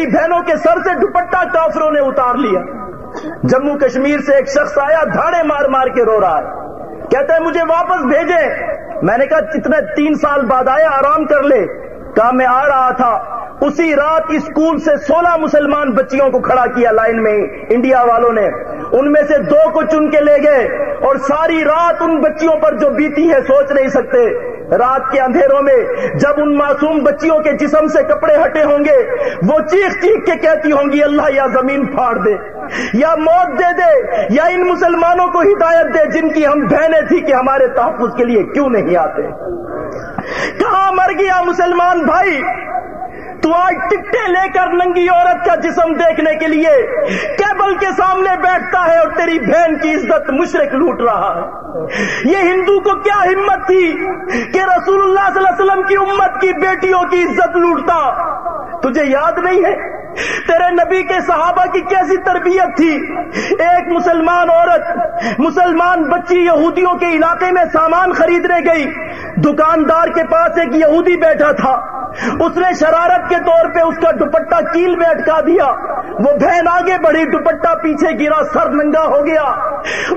میری بہنوں کے سر سے دوپٹہ کافروں نے اتار لیا۔ جموں کشمیر سے ایک شخص آیا، دھاڑے مار مار کے رو رہا ہے۔ کہتا ہے، مجھے واپس بھیجے میں نے کہا کتنے تین سال بعد آیا آرام کر لے۔ کہا، میں آ رہا تھا۔ اسی رات اسکول سے سولہ مسلمان بچیوں کو کھڑا کیا لائن میں انڈیا والوں نے۔ ان میں سے دو کو چن کے لے گئے اور ساری رات ان بچیوں پر جو بیتی ہے سوچ نہیں سکتے۔ رات کے اندھیروں میں جب ان معصوم بچیوں کے جسم سے کپڑے ہٹے ہوں گے، وہ چیخ چیخ کے کہتی ہوں گی، اللہ یا زمین پھاڑ دے، یا موت دے دے، یا ان مسلمانوں کو ہدایت دے جن کی ہم بہنیں تھی کہ ہمارے تحفظ کے لیے کیوں نہیں آتے۔ کہاں مر گیا مسلمان بھائی؟ تو آج ٹکٹے لے کر ننگی عورت کا جسم دیکھنے کے لیے کیبل کے سامنے بیٹھتا ہے اور تیری بہن کی عزت مشرق لوٹ رہا ہے۔ یہ ہندو کو کیا ہمت تھی کہ رسول اللہ صلی اللہ علیہ وسلم کی امت کی بیٹیوں کی عزت لوٹتا؟ تجھے یاد نہیں ہے؟ تیرے نبی کے صحابہ کی کیسی تربیت تھی؟ ایک مسلمان عورت، مسلمان بچی یہودیوں کے علاقے میں سامان خریدنے گئی۔ دکاندار کے پاس ایک یہودی بیٹھا تھا۔ اس نے شرارت کے طور پہ اس کا دوپٹہ کیل میں اٹکا دیا۔ وہ بہن آگے بڑھی، دوپٹہ پیچھے گرا، سر ننگا ہو گیا۔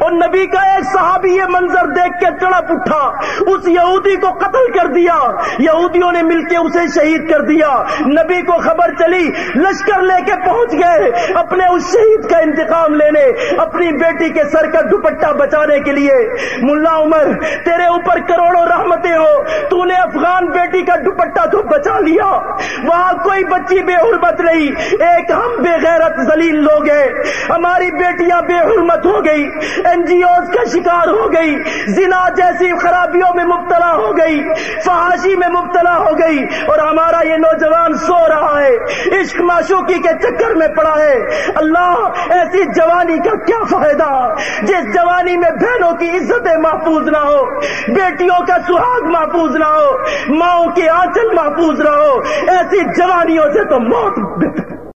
اور نبی کا ایک صحابی یہ منظر دیکھ کے چڑپ اٹھا۔ اس یہودی کو قتل کر دیا۔ یہودیوں نے مل کے اسے شہید کر دیا۔ نبی کو خبر چلی، لشکر لے کے پہنچ گئے۔ اپنے اس شہید کا انتقام لینے، اپنی بیٹی کے سر کا دوپٹہ بچانے کے لیے۔ ملا عمر، تیرے اوپر کروڑوں رحمتیں ہو۔ تو نے افغان بیٹی کا دوپٹہ تو بچا لیا۔ وہاں کوئی بچی بے حرمت نہیں۔ ایک ہم بے غیرت ذلیل لوگ ہیں۔ ہماری بیٹیاں بے حرمت ہو گئی۔ این جی اوز کا شکار ہو گئی۔ زنا جیسی خرابیوں میں مبتلا ہو گئی۔ فحاشی میں مبتلا ہو گئی۔ اور ہمارا یہ نوجوان سو رہا ہے۔ عشق معشوقی کے چکر میں پڑا ہے۔ اللہ ایسی جوانی کا کیا فائدہ؟ جس جوانی میں بہنوں کی عزتیں محفوظ نہ ہو، بیٹیوں کا سہاگ محفوظ نہ ہو، ماؤں کے آنچل محفوظ نہ ہو، ایسی جوانیوں سے تو موت بہتر